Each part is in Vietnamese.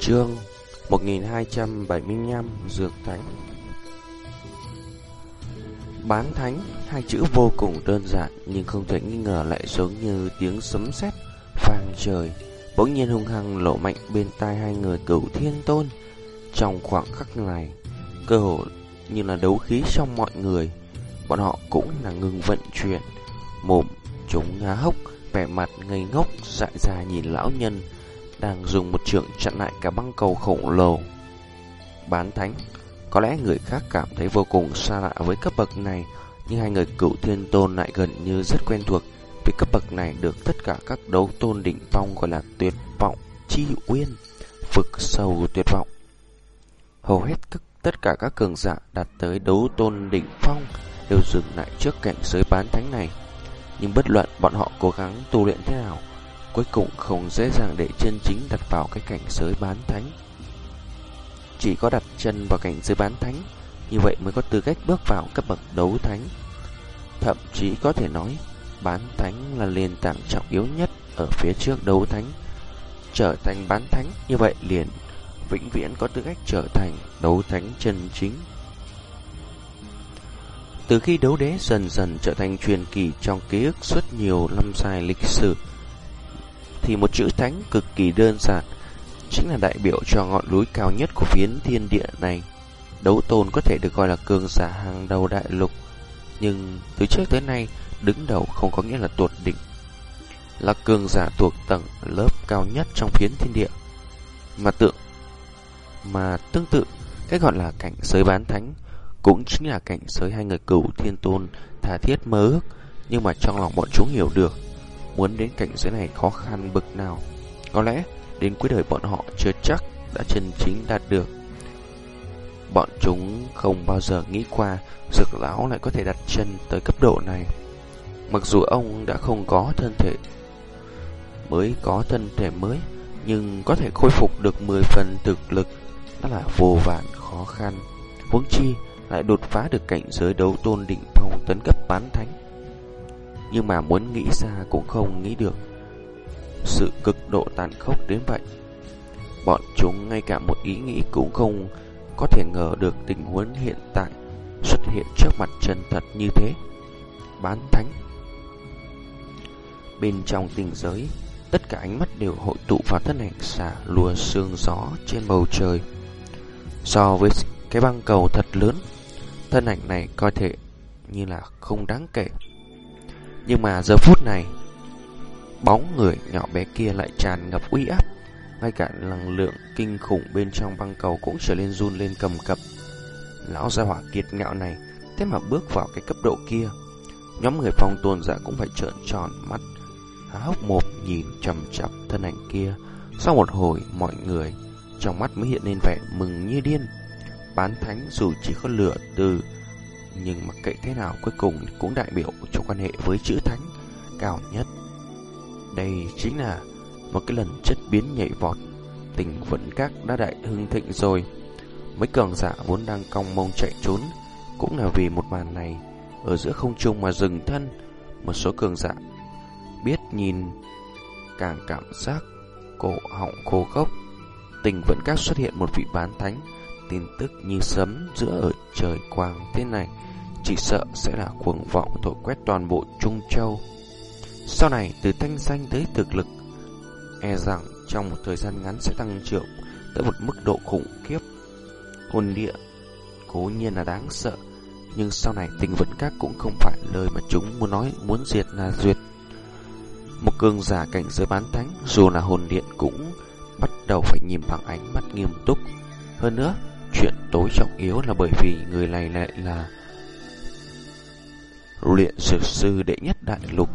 Chương 1275 Dược Thánh Bán thánh, hai chữ vô cùng đơn giản nhưng không thể nghi ngờ lại giống như tiếng sấm sét vang trời. Bỗng nhiên hung hăng lộ mạnh bên tai hai người cửu thiên tôn. Trong khoảng khắc này, cơ hồ như là đấu khí trong mọi người. Bọn họ cũng là ngừng vận chuyển. Mồm chúng há hốc, vẻ mặt ngây ngốc, dại ra nhìn lão nhân đang dùng một trường chặn lại cả băng cầu khổng lồ. Bán thánh, có lẽ người khác cảm thấy vô cùng xa lạ với cấp bậc này, nhưng hai người cựu thiên tôn lại gần như rất quen thuộc, vì cấp bậc này được tất cả các đấu tôn đỉnh phong gọi là tuyệt vọng chi uyên, vực sâu tuyệt vọng. Hầu hết các, tất cả các cường giả đạt tới đấu tôn đỉnh phong đều dừng lại trước cảnh giới bán thánh này. Nhưng bất luận bọn họ cố gắng tu luyện thế nào, cuối cùng không dễ dàng để chân chính đặt vào cái cảnh giới bán thánh. Chỉ có đặt chân vào cảnh giới bán thánh, như vậy mới có tư cách bước vào cấp bậc đấu thánh. Thậm chí có thể nói, bán thánh là nền tảng trọng yếu nhất ở phía trước đấu thánh. Trở thành bán thánh như vậy liền vĩnh viễn có tư cách trở thành đấu thánh chân chính. Từ khi đấu đế dần dần trở thành truyền kỳ trong ký ức suốt nhiều năm dài lịch sử, thì một chữ thánh cực kỳ đơn giản, chính là đại biểu cho ngọn núi cao nhất của phiến thiên địa này. Đấu tôn có thể được gọi là cường giả hàng đầu đại lục, nhưng từ trước tới nay, đứng đầu không có nghĩa là tuột đỉnh. Là cường giả thuộc tầng lớp cao nhất trong phiến thiên địa. Mà tượng mà tương tự, cái gọi là cảnh giới bán thánh cũng chính là cảnh giới hai người cửu thiên tôn thà thiết mơ ước, nhưng mà trong lòng bọn chúng hiểu được Muốn đến cảnh giới này khó khăn bực nào. Có lẽ đến cuối đời bọn họ chưa chắc đã chân chính đạt được. Bọn chúng không bao giờ nghĩ qua Dược lão lại có thể đặt chân tới cấp độ này. Mặc dù ông đã không có thân thể Mới, có thân thể mới, Nhưng có thể khôi phục được 10 phần thực lực Đó là vô vàn khó khăn. Huống chi lại đột phá được cảnh giới đấu tôn định phong tấn cấp bán thánh nhưng mà muốn nghĩ ra cũng không nghĩ được Sự cực độ tàn khốc đến vậy Bọn chúng ngay cả một ý nghĩ cũng không có thể ngờ được tình huống hiện tại xuất hiện trước mặt chân thật như thế. Bán thánh Bên trong tình giới, tất cả ánh mắt đều hội tụ vào thân ảnh xả lùa sương gió trên bầu trời. So với cái băng cầu thật lớn, thân ảnh này coi thể như là không đáng kể. Nhưng mà giờ phút này, Bóng người nhỏ bé kia lại tràn ngập uy áp. Ngay cả năng lượng kinh khủng bên trong băng cầu Cũng trở lên run lên cầm cập. Lão gia hỏa kiệt ngạo này, Thế mà bước vào cái cấp độ kia. Nhóm người phong tôn giả dạ cũng phải trợn tròn mắt. Há hốc một nhìn trầm chập thân ảnh kia. Sau một hồi, mọi người Trong mắt mới hiện lên vẻ mừng như điên. Bán thánh dù chỉ có lửa từ nhưng mặc kệ thế nào, cuối cùng cũng đại biểu cho quan hệ với chữ thánh cao nhất. Đây chính là một cái lần chất biến nhảy vọt. Tình vẫn các đã đại hưng thịnh rồi. Mấy cường giả vốn đang cong mông chạy trốn, cũng là vì một màn này ở giữa không trung mà dừng thân. Một số cường giả biết nhìn, càng cảm giác cổ họng khô gốc. Tình vẫn các xuất hiện một vị bán thánh tin tức như sấm giữa ở trời quang thế này chỉ sợ sẽ là cuồng vọng thổi quét toàn bộ Trung Châu. Sau này, từ thanh danh tới thực lực, e rằng trong một thời gian ngắn sẽ tăng trưởng tới một mức độ khủng khiếp. Hồn địa cố nhiên là đáng sợ, nhưng sau này tình vận các cũng không phải lời mà chúng muốn nói muốn diệt là duyệt. Một cường giả cảnh giới bán thánh, dù là hồn điện cũng bắt đầu phải nhìn bằng ánh mắt nghiêm túc. Hơn nữa, chuyện tối trọng yếu là bởi vì người này lại là luyện dược sư đệ nhất đại lục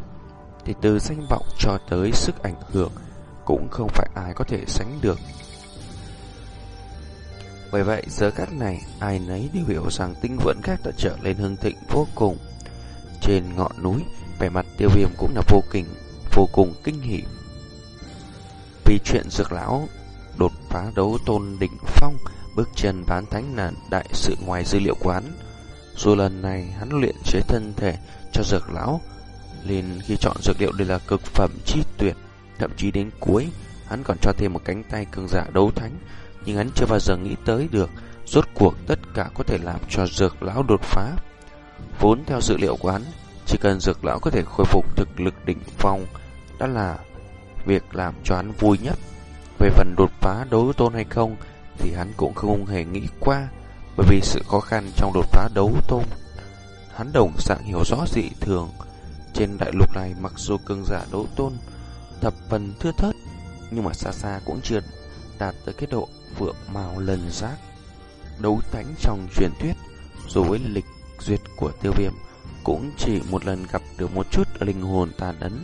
thì từ danh vọng cho tới sức ảnh hưởng cũng không phải ai có thể sánh được. Bởi vậy giờ khắc này ai nấy đều hiểu rằng tinh vẫn khác đã trở lên hưng thịnh vô cùng. Trên ngọn núi, vẻ mặt tiêu viêm cũng là vô kình vô cùng kinh hỉ. Vì chuyện dược lão đột phá đấu tôn đỉnh phong, bước chân bán thánh là đại sự ngoài dữ liệu quán. Dù lần này hắn luyện chế thân thể cho dược lão, liền khi chọn dược liệu đều là cực phẩm chi tuyệt, thậm chí đến cuối Hắn còn cho thêm một cánh tay cường giả đấu thánh, nhưng hắn chưa bao giờ nghĩ tới được rốt cuộc tất cả có thể làm cho dược lão đột phá. Vốn theo dữ liệu của hắn, chỉ cần dược lão có thể khôi phục thực lực đỉnh phong, đó là việc làm cho hắn vui nhất. Về phần đột phá đấu tôn hay không, thì hắn cũng không hề nghĩ qua, bởi vì sự khó khăn trong đột phá đấu tôn. Hắn đồng dạng hiểu rõ dị thường, trên đại lục này mặc dù cường giả đấu tôn thập phần thưa thớt, nhưng mà xa xa cũng chưa đạt tới cái độ vượng màu lần giác. Đấu thánh trong truyền thuyết, dù với lịch duyệt của tiêu viêm, cũng chỉ một lần gặp được một chút linh hồn tàn ấn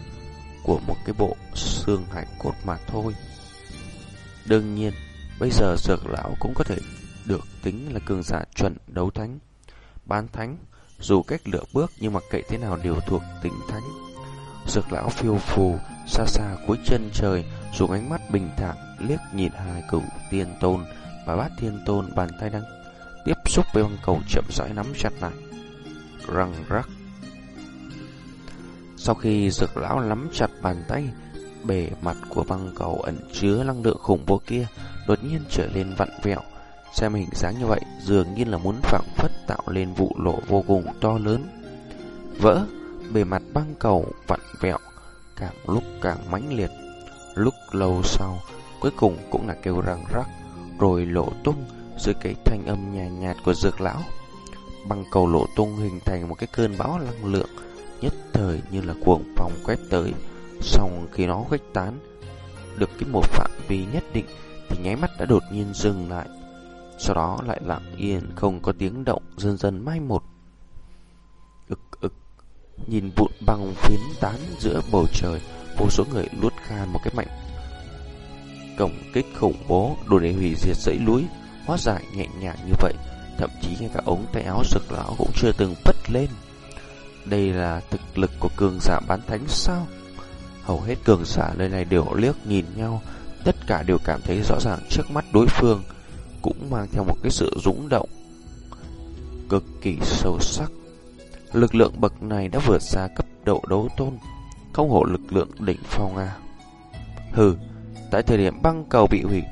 của một cái bộ xương hải cốt mà thôi. Đương nhiên, bây giờ dược lão cũng có thể được tính là cường giả chuẩn đấu thánh. Bán thánh, dù cách lựa bước nhưng mặc kệ thế nào đều thuộc tính thánh. Dược lão phiêu phù, xa xa cuối chân trời, dùng ánh mắt bình thản liếc nhìn hai cửu tiên tôn và bát thiên tôn bàn tay đang tiếp xúc với băng cầu chậm rãi nắm chặt lại. Răng rắc. Sau khi dược lão nắm chặt bàn tay, bề mặt của băng cầu ẩn chứa năng lượng khủng bố kia đột nhiên trở lên vặn vẹo. Xem hình dáng như vậy, dường như là muốn phảng phất tạo lên vụ lộ vô cùng to lớn. Vỡ, bề mặt băng cầu vặn vẹo, càng lúc càng mãnh liệt. Lúc lâu sau, cuối cùng cũng là kêu răng rắc, rồi lộ tung dưới cái thanh âm nhàn nhạt, nhạt của dược lão. Băng cầu lộ tung hình thành một cái cơn bão năng lượng, nhất thời như là cuồng phòng quét tới. Xong khi nó khuếch tán được cái một phạm vi nhất định thì nháy mắt đã đột nhiên dừng lại. Sau đó lại lặng yên không có tiếng động dần dần mai một. Ực ực, nhìn vụn băng phiến tán giữa bầu trời, vô số người luốt khan một cái mạnh cổng kích khủng bố đủ để hủy diệt dãy núi hóa giải nhẹ nhàng như vậy thậm chí ngay cả ống tay áo sực lão cũng chưa từng vất lên đây là thực lực của cường giả bán thánh sao hầu hết cường giả nơi này đều liếc nhìn nhau tất cả đều cảm thấy rõ ràng trước mắt đối phương cũng mang theo một cái sự dũng động cực kỳ sâu sắc lực lượng bậc này đã vượt xa cấp độ đấu tôn không hổ lực lượng đỉnh phong à hừ Tại thời điểm băng cầu bị hủy,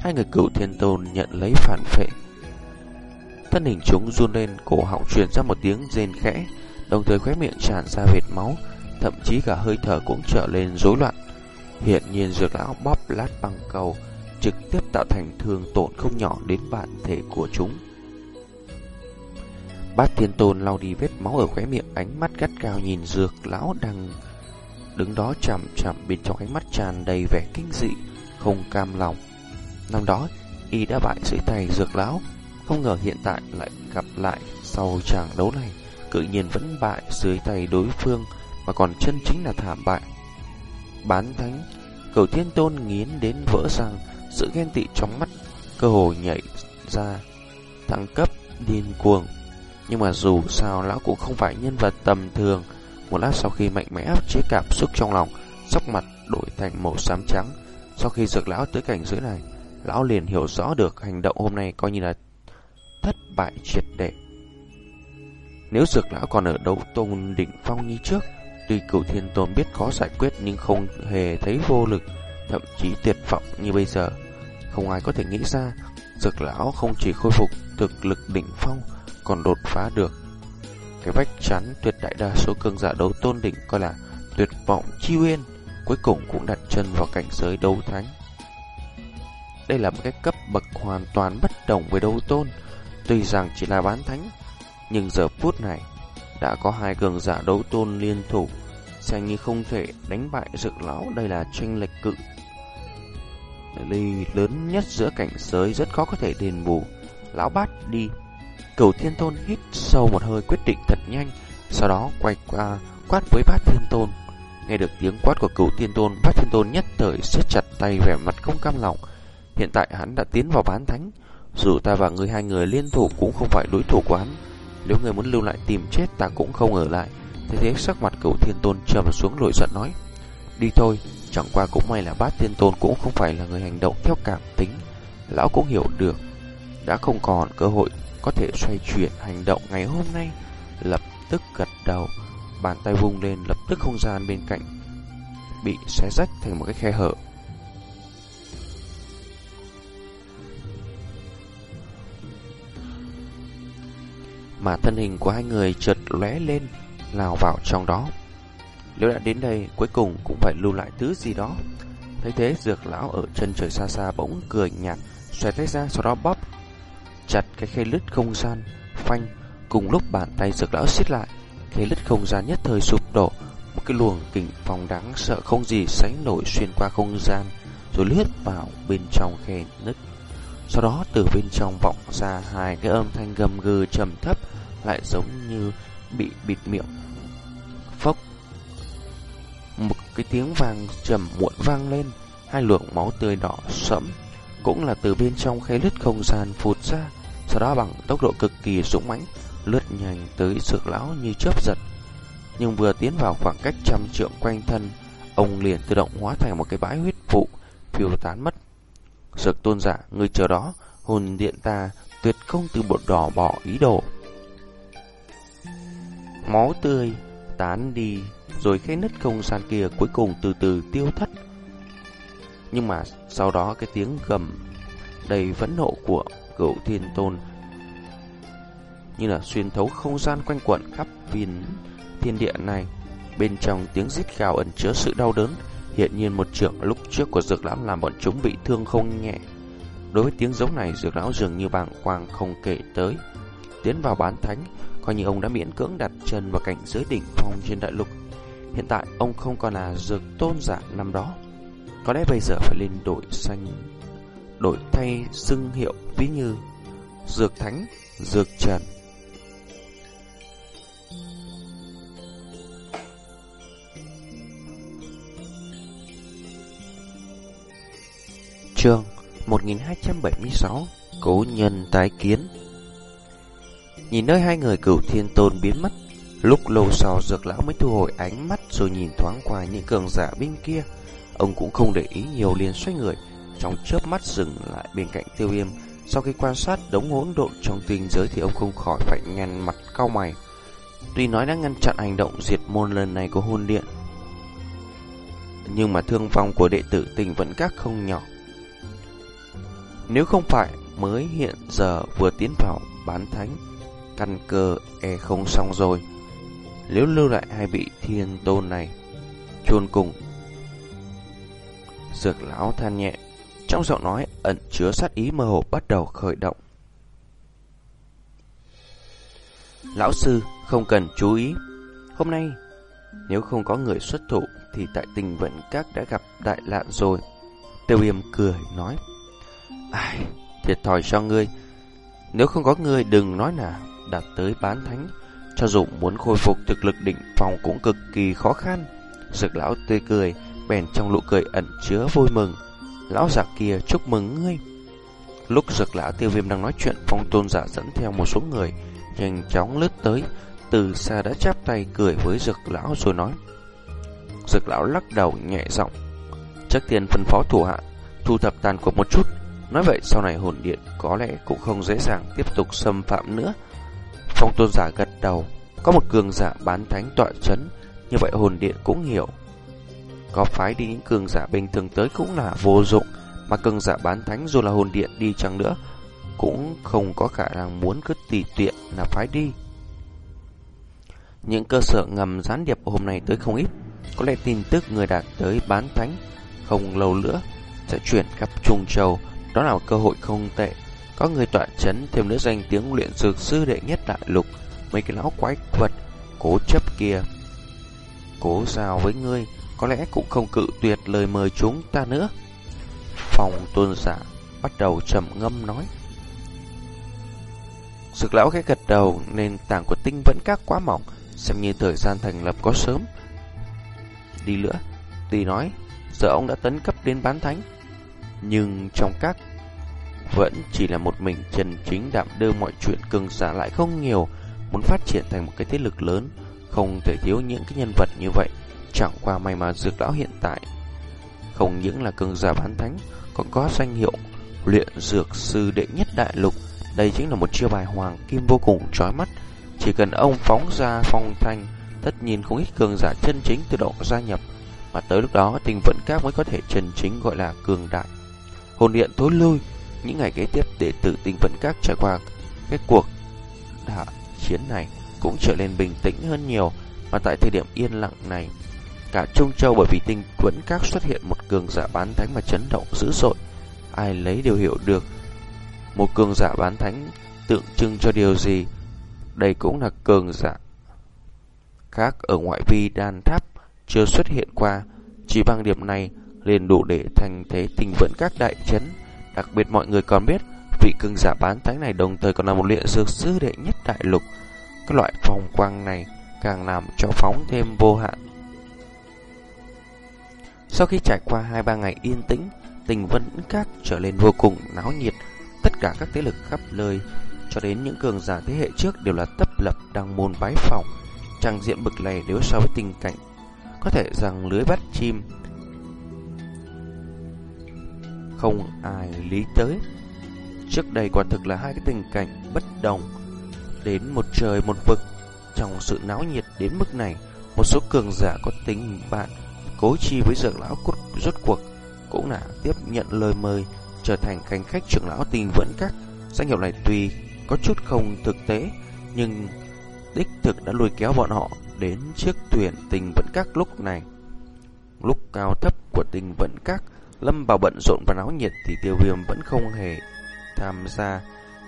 hai người cửu thiên tôn nhận lấy phản phệ. Thân hình chúng run lên, cổ họng truyền ra một tiếng rên khẽ, đồng thời khóe miệng tràn ra vệt máu, thậm chí cả hơi thở cũng trở lên rối loạn. Hiện nhiên dược lão bóp lát băng cầu, trực tiếp tạo thành thương tổn không nhỏ đến bản thể của chúng. Bát thiên tôn lau đi vết máu ở khóe miệng ánh mắt gắt cao nhìn dược lão đang đứng đó chằm chằm bên trong ánh mắt tràn đầy vẻ kinh dị, không cam lòng. Năm đó, y đã bại dưới tay dược lão, không ngờ hiện tại lại gặp lại sau tràng đấu này, cự nhiên vẫn bại dưới tay đối phương mà còn chân chính là thảm bại. Bán thánh, cầu thiên tôn nghiến đến vỡ răng, sự ghen tị trong mắt, cơ hồ nhảy ra, thăng cấp điên cuồng. Nhưng mà dù sao lão cũng không phải nhân vật tầm thường, một lát sau khi mạnh mẽ áp chế cảm xúc trong lòng, sắc mặt đổi thành màu xám trắng. Sau khi dược lão tới cảnh giới này, lão liền hiểu rõ được hành động hôm nay coi như là thất bại triệt để. Nếu dược lão còn ở đấu tôn đỉnh phong như trước, tuy cửu thiên tôn biết khó giải quyết nhưng không hề thấy vô lực, thậm chí tuyệt vọng như bây giờ. Không ai có thể nghĩ ra, dược lão không chỉ khôi phục thực lực đỉnh phong, còn đột phá được cái vách chắn tuyệt đại đa số cường giả đấu tôn đỉnh coi là tuyệt vọng chi uyên, cuối cùng cũng đặt chân vào cảnh giới đấu thánh. Đây là một cái cấp bậc hoàn toàn bất đồng với đấu tôn, tuy rằng chỉ là bán thánh, nhưng giờ phút này đã có hai cường giả đấu tôn liên thủ, xem như không thể đánh bại dược lão, đây là tranh lệch cự ly lớn nhất giữa cảnh giới rất khó có thể đền bù. Lão bát đi Cửu Thiên Tôn hít sâu một hơi quyết định thật nhanh, sau đó quay qua quát với Bát Thiên Tôn. Nghe được tiếng quát của Cửu Thiên Tôn, Bát Thiên Tôn nhất thời siết chặt tay vẻ mặt không cam lòng. Hiện tại hắn đã tiến vào bán thánh, dù ta và người hai người liên thủ cũng không phải đối thủ của hắn. Nếu người muốn lưu lại tìm chết ta cũng không ở lại. Thế thế sắc mặt Cửu Thiên Tôn trầm xuống nổi giận nói: "Đi thôi, chẳng qua cũng may là Bát Thiên Tôn cũng không phải là người hành động theo cảm tính." Lão cũng hiểu được, đã không còn cơ hội có thể xoay chuyển hành động ngày hôm nay, lập tức gật đầu, bàn tay vung lên lập tức không gian bên cạnh bị xé rách thành một cái khe hở. Mà thân hình của hai người chợt lóe lên, lao vào trong đó. Nếu đã đến đây, cuối cùng cũng phải lưu lại thứ gì đó. Thấy thế, dược lão ở chân trời xa xa bỗng cười nhạt, xoay tay ra sau đó bóp chặt cái khe lứt không gian, phanh, cùng lúc bàn tay dược lão siết lại, khe lứt không gian nhất thời sụp đổ, một cái luồng kình phong đáng sợ không gì sánh nổi xuyên qua không gian, rồi lướt vào bên trong khe nứt. Sau đó từ bên trong vọng ra hai cái âm thanh gầm gừ trầm thấp, lại giống như bị bịt miệng. Phốc. Một cái tiếng vàng trầm muộn vang lên, hai luồng máu tươi đỏ sẫm cũng là từ bên trong khe lứt không gian phụt ra, sau đó bằng tốc độ cực kỳ dũng mãnh lướt nhanh tới sự lão như chớp giật. Nhưng vừa tiến vào khoảng cách trăm trượng quanh thân, ông liền tự động hóa thành một cái bãi huyết vụ phiêu tán mất. Dược tôn giả, người chờ đó, hồn điện ta tuyệt không từ bột đỏ bỏ ý đồ. Máu tươi tán đi, rồi khe nứt không gian kia cuối cùng từ từ tiêu thất. Nhưng mà sau đó cái tiếng gầm đầy phẫn nộ của cựu thiên tôn như là xuyên thấu không gian quanh quẩn khắp viên thiên địa này. Bên trong tiếng rít gào ẩn chứa sự đau đớn, hiện nhiên một trưởng lúc trước của dược lão làm bọn chúng bị thương không nhẹ. Đối với tiếng giống này, dược lão dường như bàng quang không kể tới. Tiến vào bán thánh, coi như ông đã miễn cưỡng đặt chân vào cảnh giới đỉnh phong trên đại lục. Hiện tại, ông không còn là dược tôn giả năm đó. Có lẽ bây giờ phải lên đổi xanh, đổi thay xưng hiệu ví như dược thánh, dược trần. Chương 1276 Cố nhân tái kiến. Nhìn nơi hai người cửu thiên tôn biến mất, Lúc lâu sau dược lão mới thu hồi ánh mắt Rồi nhìn thoáng qua những cường giả bên kia. Ông cũng không để ý nhiều liền xoay người, Trong chớp mắt dừng lại bên cạnh tiêu viêm. Sau khi quan sát đống hỗn độn trong tinh giới Thì ông không khỏi phải nhăn mặt cau mày. Tuy nói đã ngăn chặn hành động diệt môn lần này của hôn điện, Nhưng mà thương vong của đệ tử tình vẫn các không nhỏ nếu không phải mới hiện giờ vừa tiến vào bán thánh, căn cơ e không xong rồi. Nếu lưu lại hai vị thiên tôn này, chôn cùng. Dược lão than nhẹ, trong giọng nói ẩn chứa sát ý mơ hồ bắt đầu khởi động. Lão sư không cần chú ý, hôm nay nếu không có người xuất thủ thì tại tình vận các đã gặp đại lạn rồi. Tiêu viêm cười nói. Ai, thiệt thòi cho ngươi. Nếu không có ngươi đừng nói là đạt tới bán thánh. Cho dù muốn khôi phục thực lực định phòng cũng cực kỳ khó khăn. Sực lão tươi cười, bèn trong nụ cười ẩn chứa vui mừng. Lão giả kia chúc mừng ngươi. Lúc sực lão tiêu viêm đang nói chuyện, phong tôn giả dẫn theo một số người, nhanh chóng lướt tới, từ xa đã chắp tay cười với dược lão rồi nói. dược lão lắc đầu nhẹ giọng, chắc tiền phân phó thủ hạ, thu thập tàn cuộc một chút, Nói vậy sau này hồn điện có lẽ cũng không dễ dàng tiếp tục xâm phạm nữa. Phong tôn giả gật đầu, có một cường giả bán thánh tọa chấn, như vậy hồn điện cũng hiểu. Có phái đi những cường giả bình thường tới cũng là vô dụng, mà cường giả bán thánh dù là hồn điện đi chăng nữa, cũng không có khả năng muốn cứ tùy tiện là phái đi. Những cơ sở ngầm gián điệp hôm nay tới không ít, có lẽ tin tức người đạt tới bán thánh không lâu nữa sẽ chuyển khắp Trung Châu đó là một cơ hội không tệ. Có người tọa chấn, thêm nữa danh tiếng luyện dược sư đệ nhất đại lục. Mấy cái lão quái vật, Cố chấp kia. Cố giao với ngươi? Có lẽ cũng không cự tuyệt lời mời chúng ta nữa. Phòng tôn giả Bắt đầu trầm ngâm nói. Sực lão khẽ gật đầu Nên tảng của tinh vẫn các quá mỏng. Xem như thời gian thành lập có sớm. Đi nữa Tuy nói, Giờ ông đã tấn cấp đến bán thánh nhưng trong các vẫn chỉ là một mình chân chính đạm đưa mọi chuyện cường giả lại không nhiều, muốn phát triển thành một cái thế lực lớn, không thể thiếu những cái nhân vật như vậy. Chẳng qua may mà dược lão hiện tại không những là cường giả bán thánh, còn có danh hiệu luyện dược sư đệ nhất đại lục. Đây chính là một chiêu bài hoàng kim vô cùng chói mắt. Chỉ cần ông phóng ra phong thanh, tất nhiên không ít cường giả chân chính tự động gia nhập, mà tới lúc đó tình vận các mới có thể chân chính gọi là cường đại hồn điện thối lui. Những ngày kế tiếp để tử tinh vẫn các trải qua cái cuộc đả chiến này cũng trở nên bình tĩnh hơn nhiều, mà tại thời điểm yên lặng này, cả Trung Châu bởi vì tinh quẫn các xuất hiện một cường giả bán thánh mà chấn động dữ dội. Ai lấy đều hiểu được một cường giả bán thánh tượng trưng cho điều gì. Đây cũng là cường giả khác ở ngoại vi đan tháp chưa xuất hiện qua. Chỉ bằng điểm này liền đủ để thành thế tình vận các đại chấn. Đặc biệt mọi người còn biết vị cường giả bán thánh này đồng thời còn là một luyện dược sư đệ nhất đại lục. Các loại phong quang này càng làm cho phóng thêm vô hạn. Sau khi trải qua hai ba ngày yên tĩnh, tình vẫn các trở lên vô cùng náo nhiệt. Tất cả các thế lực khắp nơi, cho đến những cường giả thế hệ trước đều là tấp lập đang môn bái phòng. Trang diện bực này nếu so với tình cảnh, có thể rằng lưới bắt chim không ai lý tới. Trước đây quả thực là hai cái tình cảnh bất đồng, đến một trời một vực. Trong sự náo nhiệt đến mức này, một số cường giả có tính bạn cố chi với dược lão cốt rốt cuộc cũng đã tiếp nhận lời mời trở thành khách khách trưởng lão tình vẫn các danh hiệu này tuy có chút không thực tế nhưng đích thực đã lôi kéo bọn họ đến chiếc thuyền tình vẫn các lúc này lúc cao thấp của tình vẫn các lâm Bảo bận rộn và náo nhiệt thì tiêu viêm vẫn không hề tham gia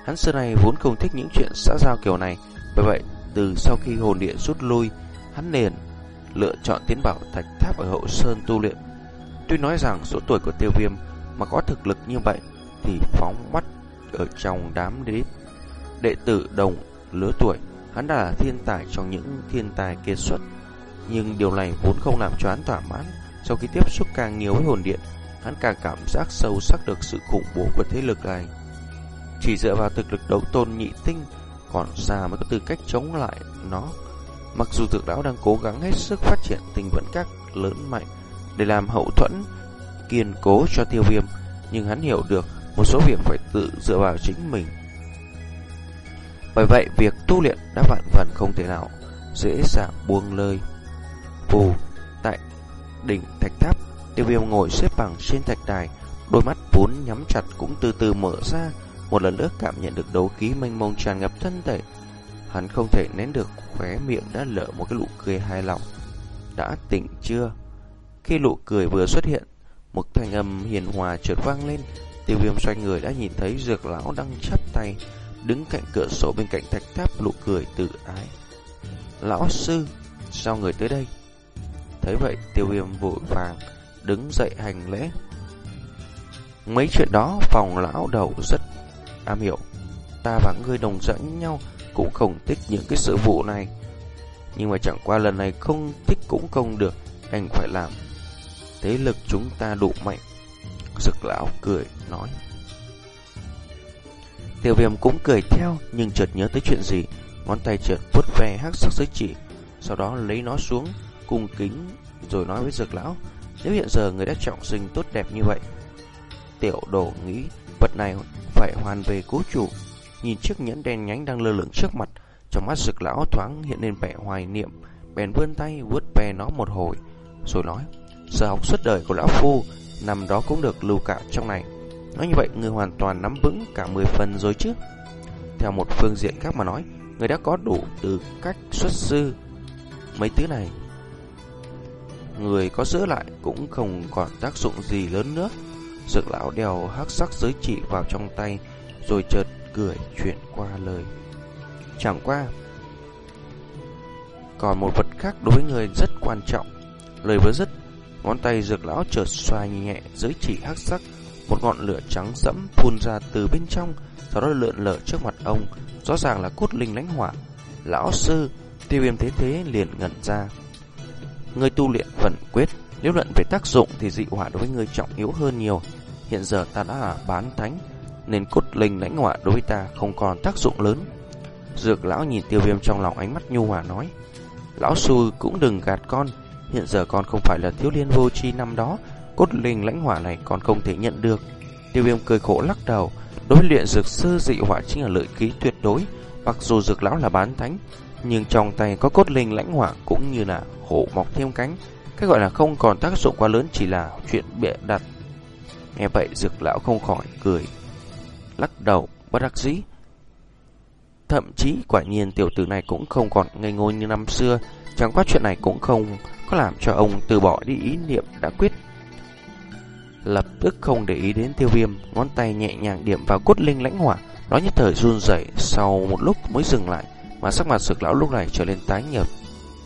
hắn xưa này vốn không thích những chuyện xã giao kiểu này bởi vậy từ sau khi hồn điện rút lui hắn liền lựa chọn tiến bảo thạch tháp ở hậu sơn tu luyện. Tuy nói rằng số tuổi của tiêu viêm mà có thực lực như vậy thì phóng mắt ở trong đám đế đệ tử đồng lứa tuổi, hắn đã là thiên tài trong những thiên tài kiệt xuất. Nhưng điều này vốn không làm cho hắn thỏa mãn. Sau khi tiếp xúc càng nhiều với hồn điện, hắn càng cảm giác sâu sắc được sự khủng bố của thế lực này. Chỉ dựa vào thực lực đấu tôn nhị tinh, còn xa mới có tư cách chống lại nó. Mặc dù thượng lão đang cố gắng hết sức phát triển tình vận các lớn mạnh để làm hậu thuẫn kiên cố cho tiêu viêm, nhưng hắn hiểu được một số việc phải tự dựa vào chính mình. Bởi vậy, việc tu luyện đã vạn phần không thể nào dễ dàng buông lơi. Phù, tại đỉnh thạch tháp, tiêu viêm ngồi xếp bằng trên thạch đài, đôi mắt vốn nhắm chặt cũng từ từ mở ra, một lần nữa cảm nhận được đấu khí mênh mông tràn ngập thân thể. Hắn không thể nén được khóe miệng đã lỡ một cái nụ cười hài lòng. Đã tỉnh chưa? Khi nụ cười vừa xuất hiện, một thanh âm hiền hòa trượt vang lên. Tiêu viêm xoay người đã nhìn thấy dược lão đang chắp tay, đứng cạnh cửa sổ bên cạnh thạch tháp nụ cười tự ái. Lão sư, sao người tới đây? Thấy vậy, tiêu viêm vội vàng, đứng dậy hành lễ. Mấy chuyện đó phòng lão đầu rất am hiểu. Ta và ngươi đồng dẫn nhau cũng không thích những cái sự vụ này. Nhưng mà chẳng qua lần này không thích cũng không được, anh phải làm. Thế lực chúng ta đủ mạnh. Dực lão cười, nói. Tiểu viêm cũng cười theo, nhưng chợt nhớ tới chuyện gì. Ngón tay chợt vuốt ve hắc sắc giới chỉ, sau đó lấy nó xuống, cung kính, rồi nói với dược lão. Nếu hiện giờ người đã trọng sinh tốt đẹp như vậy, tiểu đồ nghĩ vật này phải hoàn về cố chủ. Nhìn chiếc nhẫn đen nhánh đang lơ lửng trước mặt, trong mắt rực lão thoáng hiện lên vẻ hoài niệm, bèn vươn tay vuốt ve nó một hồi, rồi nói: "Sở học suốt đời của lão phu, nằm đó cũng được lưu cả trong này. Nói như vậy, người hoàn toàn nắm vững cả 10 phần rồi chứ?" Theo một phương diện khác mà nói, người đã có đủ từ cách xuất sư mấy thứ này. Người có giữ lại cũng không còn tác dụng gì lớn nữa. Dược lão đèo hắc sắc giới chỉ vào trong tay, rồi chợt cười chuyện qua lời. Chẳng qua, còn một vật khác đối với người rất quan trọng. Lời vừa dứt, ngón tay dược lão chợt xoa nhẹ giới chỉ hắc sắc, một ngọn lửa trắng sẫm phun ra từ bên trong, sau đó lượn lờ trước mặt ông, rõ ràng là cốt linh lãnh hỏa. Lão sư, tiêu viêm thế thế liền ngẩn ra. Người tu luyện vận quyết, nếu luận về tác dụng thì dị hỏa đối với người trọng yếu hơn nhiều. Hiện giờ ta đã là bán thánh, nên cốt linh lãnh hỏa đối với ta không còn tác dụng lớn. Dược lão nhìn tiêu viêm trong lòng ánh mắt nhu hòa nói, Lão sư cũng đừng gạt con, hiện giờ con không phải là thiếu liên vô chi năm đó, cốt linh lãnh hỏa này còn không thể nhận được. Tiêu viêm cười khổ lắc đầu, đối luyện dược sư dị hỏa chính là lợi khí tuyệt đối, mặc dù dược lão là bán thánh, nhưng trong tay có cốt linh lãnh hỏa cũng như là hổ mọc thêm cánh, cái gọi là không còn tác dụng quá lớn chỉ là chuyện bịa đặt. Nghe vậy dược lão không khỏi cười lắc đầu bất đắc dĩ. Thậm chí quả nhiên tiểu tử này cũng không còn ngây ngô như năm xưa, chẳng qua chuyện này cũng không có làm cho ông từ bỏ đi ý niệm đã quyết. Lập tức không để ý đến tiêu viêm, ngón tay nhẹ nhàng điểm vào cốt linh lãnh hỏa, nó nhất thời run rẩy sau một lúc mới dừng lại, mà sắc mặt sực lão lúc này trở lên tái nhợt.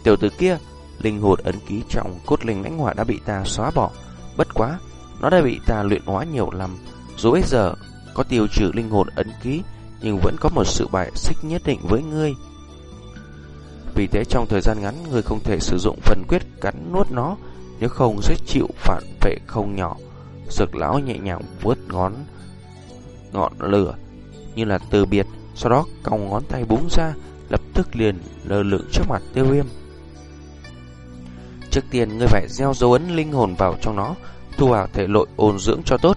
Tiểu tử kia, linh hồn ấn ký trong cốt linh lãnh hỏa đã bị ta xóa bỏ, bất quá, nó đã bị ta luyện hóa nhiều lắm, dù bây giờ có tiêu trừ linh hồn ấn ký, nhưng vẫn có một sự bài xích nhất định với ngươi. Vì thế trong thời gian ngắn ngươi không thể sử dụng phần quyết cắn nuốt nó, nếu không sẽ chịu phản vệ không nhỏ. Sực lão nhẹ nhàng vuốt ngón ngọn lửa như là từ biệt, sau đó còng ngón tay búng ra, lập tức liền lơ lửng trước mặt tiêu viêm. Trước tiên ngươi phải gieo dấu ấn linh hồn vào trong nó, thu vào thể lội ôn dưỡng cho tốt,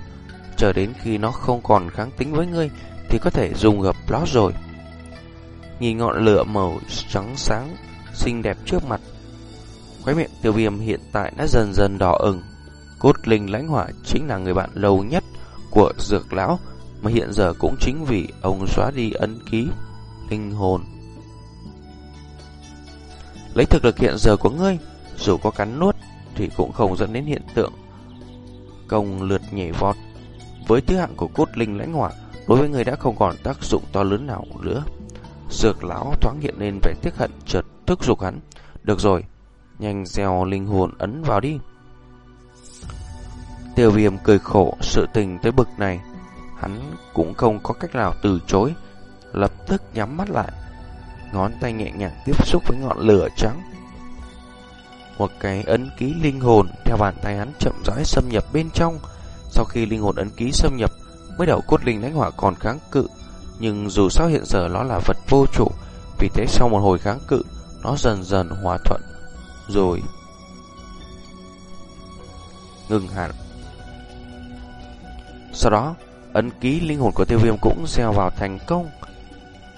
chờ đến khi nó không còn kháng tính với ngươi thì có thể dùng gập nó rồi. Nhìn ngọn lửa màu trắng sáng, xinh đẹp trước mặt. Khóe miệng tiêu viêm hiện tại đã dần dần đỏ ửng. Cốt linh lãnh hỏa chính là người bạn lâu nhất của dược lão, mà hiện giờ cũng chính vì ông xóa đi ấn ký linh hồn. Lấy thực lực hiện giờ của ngươi, dù có cắn nuốt thì cũng không dẫn đến hiện tượng công lượt nhảy vọt. Với thứ hạng của cốt linh lãnh hỏa, đối với người đã không còn tác dụng to lớn nào nữa. Dược lão thoáng hiện lên vẻ tiếc hận chợt thức dục hắn. Được rồi, nhanh gieo linh hồn ấn vào đi. Tiêu viêm cười khổ sự tình tới bực này. Hắn cũng không có cách nào từ chối. Lập tức nhắm mắt lại. Ngón tay nhẹ nhàng tiếp xúc với ngọn lửa trắng. Một cái ấn ký linh hồn theo bàn tay hắn chậm rãi xâm nhập bên trong. Sau khi linh hồn ấn ký xâm nhập, mới đầu cốt linh đánh hỏa còn kháng cự. Nhưng dù sao hiện giờ nó là vật vô chủ, vì thế sau một hồi kháng cự, nó dần dần hòa thuận. Rồi ngừng hẳn. Sau đó, ấn ký linh hồn của tiêu viêm cũng gieo vào thành công.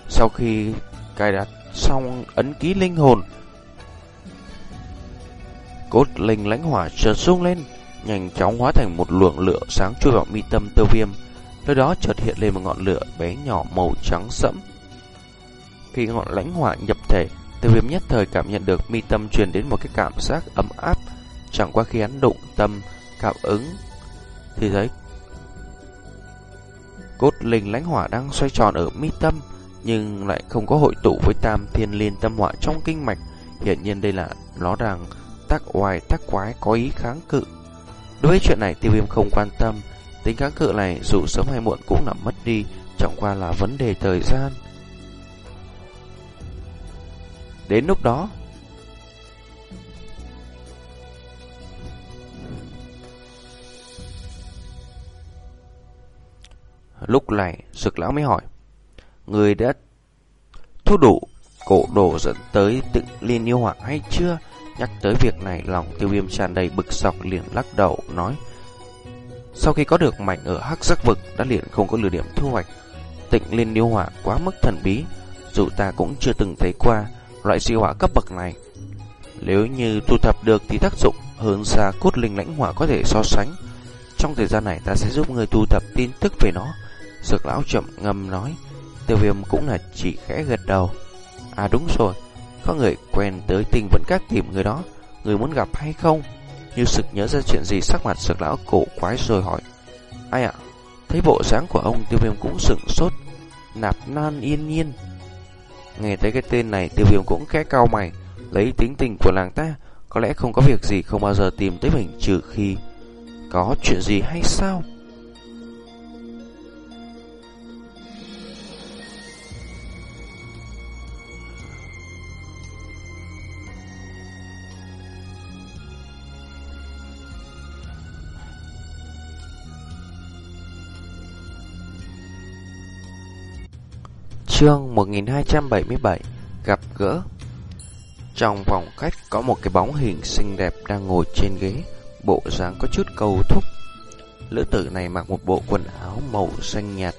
Sau khi cài đặt xong ấn ký linh hồn, cốt linh lãnh hỏa chợt sung lên, nhanh chóng hóa thành một luồng lửa sáng chui vào mi tâm tiêu viêm. Nơi đó chợt hiện lên một ngọn lửa bé nhỏ màu trắng sẫm. Khi ngọn lãnh hỏa nhập thể, tiêu viêm nhất thời cảm nhận được mi tâm truyền đến một cái cảm giác ấm áp. Chẳng qua khi hắn đụng tâm, cảm ứng, thì thấy cốt linh lãnh hỏa đang xoay tròn ở mi tâm, nhưng lại không có hội tụ với tam thiên liên tâm hỏa trong kinh mạch. Hiện nhiên đây là nó đang tác oai tác quái có ý kháng cự. Đối với chuyện này tiêu viêm không quan tâm, tính kháng cự này dù sớm hay muộn cũng là mất đi, chẳng qua là vấn đề thời gian. Đến lúc đó, Lúc này, sực lão mới hỏi, Người đã thu đủ cổ đồ dẫn tới tự liên yêu hoàng hay chưa? Nhắc tới việc này, lòng tiêu viêm tràn đầy bực sọc liền lắc đầu, nói, Sau khi có được mảnh ở hắc giác vực, đã liền không có lửa điểm thu hoạch. Tịnh liên yêu hỏa quá mức thần bí, dù ta cũng chưa từng thấy qua loại siêu hỏa cấp bậc này. Nếu như thu thập được thì tác dụng hơn xa cốt linh lãnh hỏa có thể so sánh. Trong thời gian này ta sẽ giúp người thu thập tin tức về nó. Sực lão chậm ngâm nói, tiêu viêm cũng là chỉ khẽ gật đầu. À đúng rồi, có người quen tới tình vẫn các tìm người đó, người muốn gặp hay không? Như sực nhớ ra chuyện gì sắc mặt sực lão cổ quái rồi hỏi. Ai ạ? Thấy bộ dáng của ông tiêu viêm cũng sửng sốt. Nạp nan yên nhiên. Nghe tới cái tên này tiêu viêm cũng khẽ cao mày. Lấy tính tình của làng ta, có lẽ không có việc gì không bao giờ tìm tới mình trừ khi có chuyện gì hay sao? Chương 1277 Gặp gỡ. Trong phòng khách có một cái bóng hình xinh đẹp đang ngồi trên ghế, Bộ dáng có chút cầu thúc. Lữ tử này mặc một bộ quần áo màu xanh nhạt.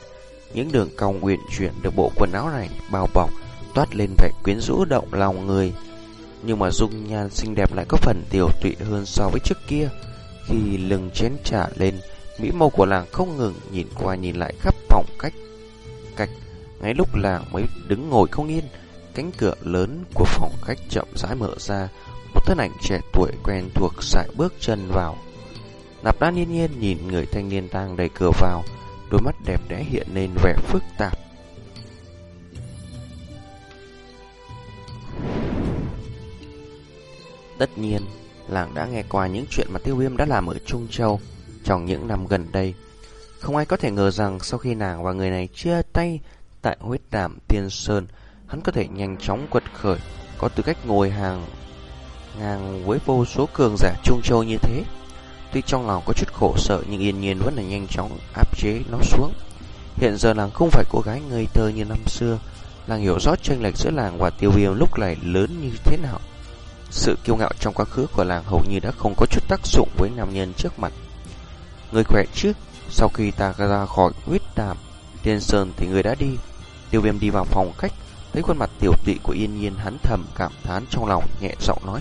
Những đường cong uyển chuyển được bộ quần áo này bao bọc, Toát lên vẻ quyến rũ động lòng người. Nhưng mà dung nhan xinh đẹp lại có phần tiểu tụy hơn so với trước kia. Khi lưng chén trả lên, Mỹ mâu của làng không ngừng nhìn qua nhìn lại khắp phòng cách cách ngay lúc làng mới đứng ngồi không yên, cánh cửa lớn của phòng khách chậm rãi mở ra, một thân ảnh trẻ tuổi quen thuộc sải bước chân vào. Nạp đan yên nhiên nhìn người thanh niên đang đẩy cửa vào, đôi mắt đẹp đẽ hiện lên vẻ phức tạp. Tất nhiên, làng đã nghe qua những chuyện mà Tiêu Viêm đã làm ở Trung Châu trong những năm gần đây. Không ai có thể ngờ rằng sau khi nàng và người này chia tay tại huyết đàm Tiên Sơn, hắn có thể nhanh chóng quật khởi, có tư cách ngồi hàng ngang với vô số cường giả Trung Châu như thế. Tuy trong lòng có chút khổ sở nhưng yên nhiên vẫn là nhanh chóng áp chế nó xuống. Hiện giờ nàng không phải cô gái ngây thơ như năm xưa, nàng hiểu rõ chênh lệch giữa làng và tiêu viêm lúc này lớn như thế nào. Sự kiêu ngạo trong quá khứ của làng hầu như đã không có chút tác dụng với nam nhân trước mặt. Người khỏe trước, sau khi ta ra khỏi huyết đàm, tiên sơn thì người đã đi. Tiêu viêm đi vào phòng khách, thấy khuôn mặt tiểu tụy của yên nhiên hắn thầm cảm thán trong lòng nhẹ giọng nói.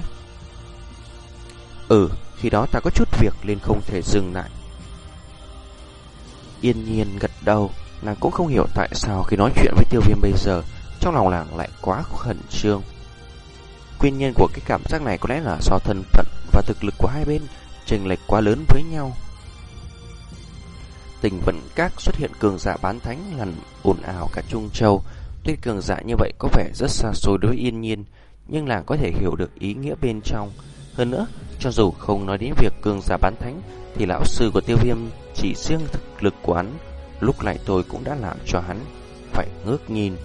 Ừ, khi đó ta có chút việc nên không thể dừng lại. Yên nhiên gật đầu, nàng cũng không hiểu tại sao khi nói chuyện với tiêu viêm bây giờ, trong lòng nàng lại quá khẩn trương. Nguyên nhân của cái cảm giác này có lẽ là do thân phận và thực lực của hai bên chênh lệch quá lớn với nhau. Tình vận các xuất hiện cường giả bán thánh lần ồn ào cả Trung Châu. Tuy cường giả như vậy có vẻ rất xa xôi đối với yên nhiên, nhưng là có thể hiểu được ý nghĩa bên trong. Hơn nữa, cho dù không nói đến việc cường giả bán thánh, thì lão sư của tiêu viêm chỉ riêng thực lực của hắn, lúc này tôi cũng đã làm cho hắn phải ngước nhìn.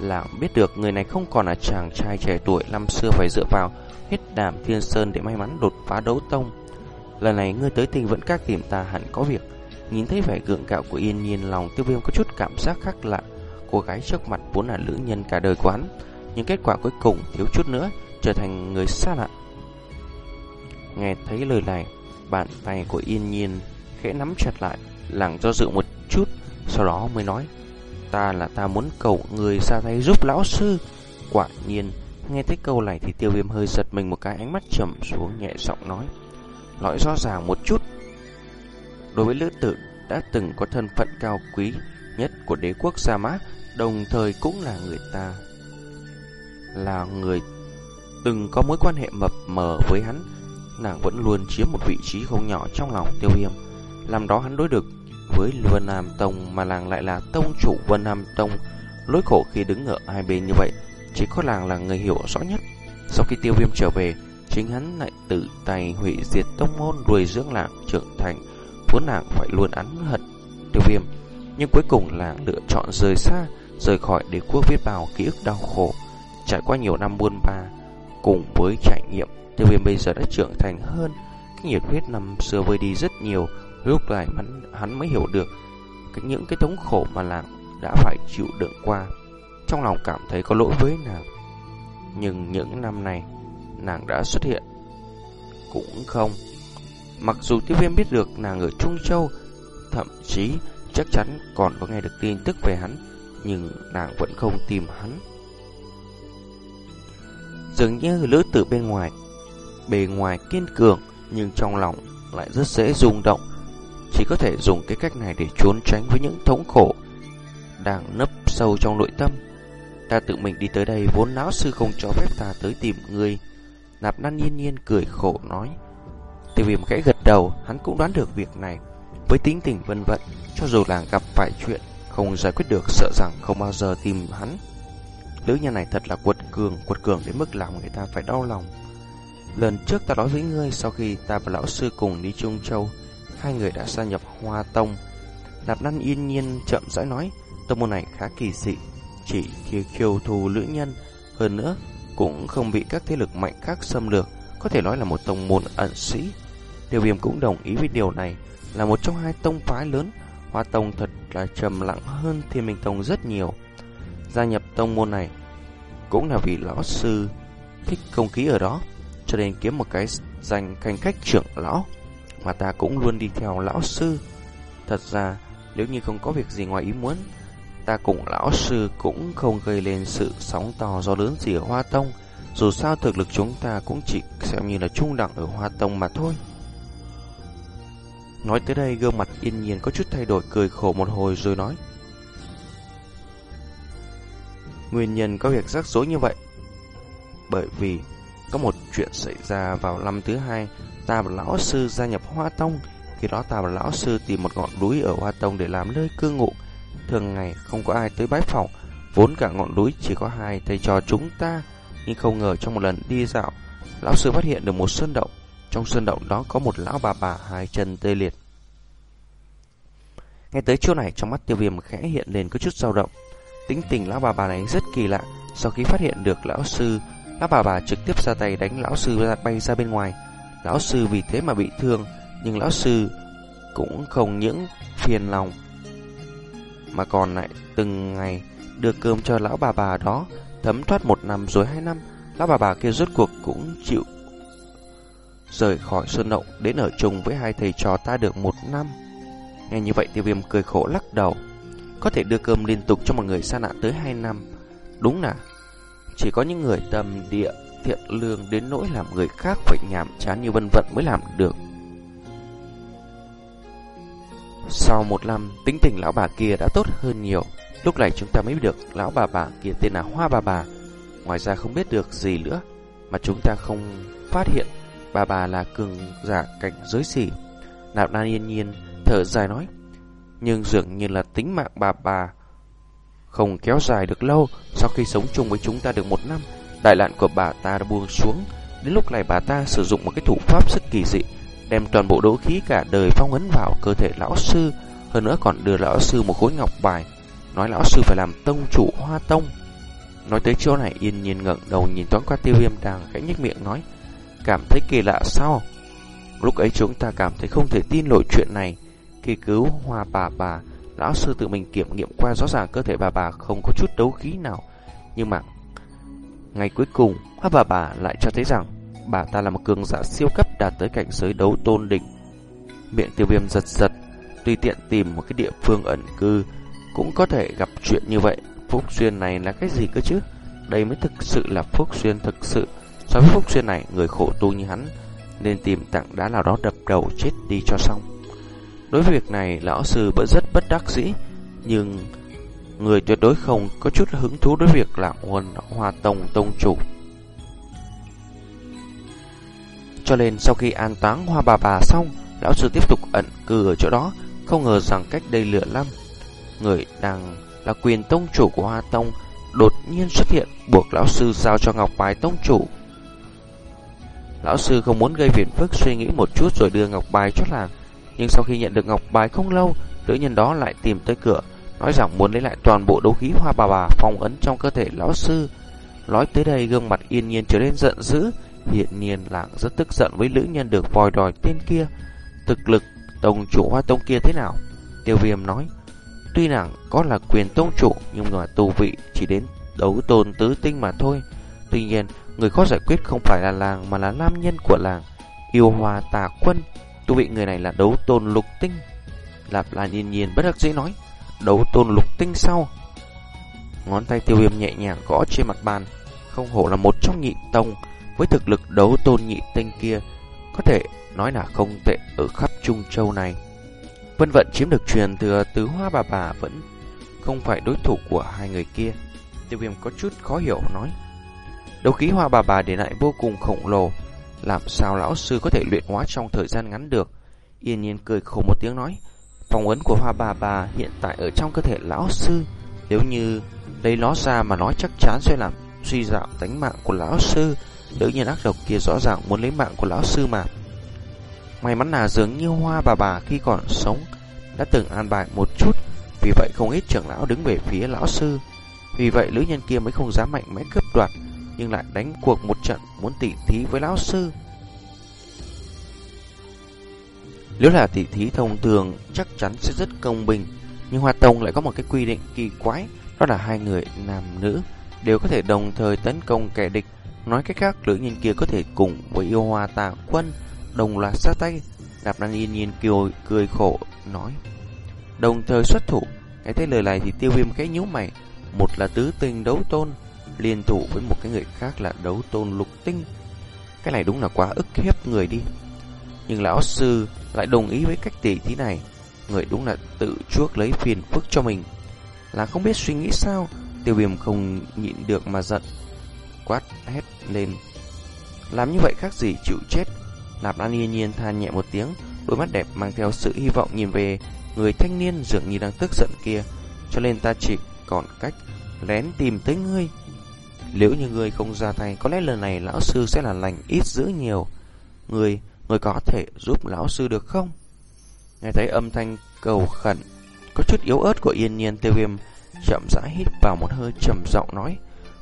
Lão biết được người này không còn là chàng trai trẻ tuổi năm xưa phải dựa vào hết đàm thiên sơn để may mắn đột phá đấu tông. Lần này ngươi tới tình vẫn các tìm ta hẳn có việc. Nhìn thấy vẻ gượng gạo của yên nhiên lòng tiêu viêm có chút cảm giác khác lạ. Cô gái trước mặt vốn là nữ nhân cả đời quán nhưng kết quả cuối cùng thiếu chút nữa trở thành người xa lạ. Nghe thấy lời này, bàn tay của yên nhiên khẽ nắm chặt lại, lặng do dự một chút, sau đó mới nói, ta là ta muốn cầu người ra tay giúp lão sư. Quả nhiên, nghe thấy câu này thì tiêu viêm hơi giật mình một cái ánh mắt trầm xuống nhẹ giọng nói, nói rõ ràng một chút. Đối với lữ tử đã từng có thân phận cao quý nhất của đế quốc sa Mã, đồng thời cũng là người ta. Là người từng có mối quan hệ mập mờ với hắn, nàng vẫn luôn chiếm một vị trí không nhỏ trong lòng tiêu viêm. Làm đó hắn đối được với Vân Nam Tông mà làng lại là tông chủ Vân Nam Tông. Lối khổ khi đứng ở hai bên như vậy, chỉ có làng là người hiểu rõ nhất. Sau khi tiêu viêm trở về, chính hắn lại tự tay hủy diệt tông môn đuổi dưỡng làng trưởng thành, vốn nàng phải luôn án hận tiêu viêm. Nhưng cuối cùng là lựa chọn rời xa, rời khỏi đế quốc viết bao ký ức đau khổ. Trải qua nhiều năm buôn ba, cùng với trải nghiệm Tiêu viêm bây giờ đã trưởng thành hơn Cái nhiệt huyết năm xưa vơi đi rất nhiều Lúc này hắn, hắn mới hiểu được cái, Những cái thống khổ mà nàng đã phải chịu đựng qua Trong lòng cảm thấy có lỗi với nàng Nhưng những năm này Nàng đã xuất hiện Cũng không Mặc dù tiêu viêm biết được nàng ở Trung Châu Thậm chí chắc chắn còn có nghe được tin tức về hắn Nhưng nàng vẫn không tìm hắn Dường như lữ tử bên ngoài bề ngoài kiên cường nhưng trong lòng lại rất dễ rung động. Chỉ có thể dùng cái cách này để trốn tránh với những thống khổ đang nấp sâu trong nội tâm. Ta tự mình đi tới đây vốn não sư không cho phép ta tới tìm người, Nạp năn nhiên nhiên cười khổ nói. Tiêu viêm khẽ gật đầu, hắn cũng đoán được việc này. Với tính tình vân vận, cho dù là gặp phải chuyện không giải quyết được sợ rằng không bao giờ tìm hắn. lữ nhân này thật là quật cường, quật cường đến mức làm người ta phải đau lòng. Lần trước ta nói với ngươi sau khi ta và lão sư cùng đi Trung Châu, hai người đã gia nhập Hoa Tông. Nạp Năn yên nhiên chậm rãi nói, tông môn này khá kỳ dị, chỉ khi khiêu thù lữ nhân, hơn nữa cũng không bị các thế lực mạnh khác xâm lược, có thể nói là một tông môn ẩn sĩ. Điều viêm cũng đồng ý với điều này, là một trong hai tông phái lớn, Hoa Tông thật là trầm lặng hơn Thiên Minh Tông rất nhiều. Gia nhập tông môn này cũng là vì lão sư thích không khí ở đó cho nên kiếm một cái danh canh cách trưởng lão mà ta cũng luôn đi theo lão sư. Thật ra, nếu như không có việc gì ngoài ý muốn, ta cùng lão sư cũng không gây lên sự sóng to do lớn gì ở Hoa Tông. Dù sao thực lực chúng ta cũng chỉ xem như là trung đẳng ở Hoa Tông mà thôi. Nói tới đây gương mặt yên nhiên có chút thay đổi, cười khổ một hồi rồi nói. Nguyên nhân có việc rắc rối như vậy? Bởi vì Có một chuyện xảy ra vào năm thứ hai, Ta và lão sư gia nhập Hoa Tông. Khi đó ta và lão sư tìm một ngọn núi ở Hoa Tông để làm nơi cư ngụ. Thường ngày không có ai tới bái phòng Vốn cả ngọn núi chỉ có hai thầy trò chúng ta. Nhưng không ngờ trong một lần đi dạo, Lão sư phát hiện được một sơn động. Trong sơn động đó có một lão bà bà hai chân tê liệt. Nghe tới chỗ này, trong mắt tiêu viêm khẽ hiện lên có chút dao động. Tính tình lão bà bà này rất kỳ lạ. Sau khi phát hiện được lão sư, Lão bà bà trực tiếp ra tay đánh lão sư ra bay ra bên ngoài. Lão sư vì thế mà bị thương, Nhưng lão sư cũng không những phiền lòng, Mà còn lại từng ngày đưa cơm cho lão bà bà đó Thấm thoát một năm rồi hai năm. Lão bà bà kia rốt cuộc cũng chịu Rời khỏi sơn động Đến ở chung với hai thầy trò ta được một năm. Nghe như vậy tiêu viêm cười khổ lắc đầu. Có thể đưa cơm liên tục cho một người xa nạn tới hai năm. Đúng là Chỉ có những người tâm địa thiện lương đến nỗi làm người khác phải nhảm chán như vân vận mới làm được. Sau một năm, tính tình lão bà kia đã tốt hơn nhiều. Lúc này chúng ta mới biết được lão bà bà kia tên là Hoa bà bà. Ngoài ra không biết được gì nữa Mà chúng ta không phát hiện bà bà là cường giả cảnh giới gì Nạp Lan yên nhiên thở dài nói. Nhưng dường như là tính mạng bà bà không kéo dài được lâu sau khi sống chung với chúng ta được một năm. Đại lạn của bà ta đã buông xuống. Đến lúc này bà ta sử dụng một cái thủ pháp rất kỳ dị, đem toàn bộ đấu khí cả đời phong ấn vào cơ thể lão sư, hơn nữa còn đưa lão sư một khối ngọc bài, nói lão sư phải làm tông chủ hoa tông. Nói tới chỗ này yên nhiên ngẩng đầu nhìn toán qua tiêu viêm đang khẽ nhếch miệng nói, cảm thấy kỳ lạ sao? Lúc ấy chúng ta cảm thấy không thể tin nổi chuyện này. Khi cứu hoa bà bà, lão sư tự mình kiểm nghiệm qua rõ ràng cơ thể bà bà không có chút đấu khí nào. Nhưng mà, ngày cuối cùng, hoa bà bà lại cho thấy rằng bà ta là một cường giả siêu cấp đạt tới cảnh giới đấu tôn đỉnh. Miệng tiêu viêm giật giật, tùy tiện tìm một cái địa phương ẩn cư, cũng có thể gặp chuyện như vậy. Phúc duyên này là cái gì cơ chứ? Đây mới thực sự là Phúc duyên thực sự. So với Phúc Xuyên này, người khổ tu như hắn, nên tìm tặng đá nào đó đập đầu chết đi cho xong. Đối với việc này, lão sư vẫn rất bất đắc dĩ, nhưng người tuyệt đối không có chút hứng thú đối việc là huân hoa tông tông chủ. Cho nên sau khi an táng hoa bà bà xong, lão sư tiếp tục ẩn cư ở chỗ đó, không ngờ rằng cách đây lửa năm, người đang là quyền tông chủ của hoa tông đột nhiên xuất hiện buộc lão sư giao cho ngọc bài tông chủ. Lão sư không muốn gây phiền phức suy nghĩ một chút rồi đưa ngọc bài cho làng nhưng sau khi nhận được ngọc bài không lâu, nữ nhân đó lại tìm tới cửa, nói rằng muốn lấy lại toàn bộ đấu khí hoa bà bà phong ấn trong cơ thể lão sư. Nói tới đây gương mặt yên nhiên trở nên giận dữ, hiện nhiên làng rất tức giận với nữ nhân được vòi đòi tên kia. Thực lực tông chủ hoa tông kia thế nào? Tiêu viêm nói, tuy nàng có là quyền tông chủ nhưng mà tù vị chỉ đến đấu tôn tứ tinh mà thôi. Tuy nhiên, người khó giải quyết không phải là làng mà là nam nhân của làng, yêu hòa tà quân. Tu vị người này là đấu tôn lục tinh. Lạp là nhiên nhiên bất đắc dĩ nói. Đấu tôn lục tinh sau. Ngón tay tiêu viêm nhẹ nhàng gõ trên mặt bàn. Không hổ là một trong nhị tông. Với thực lực đấu tôn nhị tinh kia. Có thể nói là không tệ ở khắp Trung Châu này. Vân vận chiếm được truyền thừa tứ hoa bà bà vẫn không phải đối thủ của hai người kia. Tiêu viêm có chút khó hiểu nói. Đấu khí hoa bà bà để lại vô cùng khổng lồ làm sao lão sư có thể luyện hóa trong thời gian ngắn được? Yên nhiên cười khổ một tiếng nói. Phòng ấn của hoa bà bà hiện tại ở trong cơ thể lão sư. Nếu như lấy nó ra mà nói chắc chắn sẽ làm suy giảm tính mạng của lão sư. Nữ nhân ác độc kia rõ ràng muốn lấy mạng của lão sư mà. May mắn là dường như hoa bà bà khi còn sống đã từng an bài một chút. Vì vậy không ít trưởng lão đứng về phía lão sư. Vì vậy nữ nhân kia mới không dám mạnh mẽ cướp đoạt nhưng lại đánh cuộc một trận muốn tỉ thí với lão sư. Nếu là tỉ thí thông thường chắc chắn sẽ rất công bình, nhưng Hoa Tông lại có một cái quy định kỳ quái, đó là hai người nam nữ đều có thể đồng thời tấn công kẻ địch. Nói cách khác, lưỡi nhân kia có thể cùng với yêu hoa tà quân đồng loạt ra tay. Đạp Lan yên nhiên kiều cười khổ nói, đồng thời xuất thủ. Nghe thấy lời này thì tiêu viêm cái nhíu mày, một là tứ tình đấu tôn, liên thủ với một cái người khác là đấu tôn lục tinh. Cái này đúng là quá ức hiếp người đi. Nhưng lão sư lại đồng ý với cách tỉ thí này. Người đúng là tự chuốc lấy phiền phức cho mình. Là không biết suy nghĩ sao, Tiêu viêm không nhịn được mà giận Quát hét lên Làm như vậy khác gì chịu chết Nạp Lan yên nhiên than nhẹ một tiếng Đôi mắt đẹp mang theo sự hy vọng nhìn về Người thanh niên dường như đang tức giận kia Cho nên ta chỉ còn cách Lén tìm tới ngươi nếu như ngươi không ra tay Có lẽ lần này lão sư sẽ là lành ít dữ nhiều. Ngươi, ngươi có thể giúp lão sư được không? Nghe thấy âm thanh cầu khẩn Có chút yếu ớt của yên nhiên tiêu viêm Chậm rãi hít vào một hơi trầm giọng nói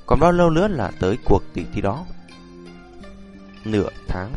Còn bao lâu nữa là tới cuộc tỷ thi đó? Nửa tháng.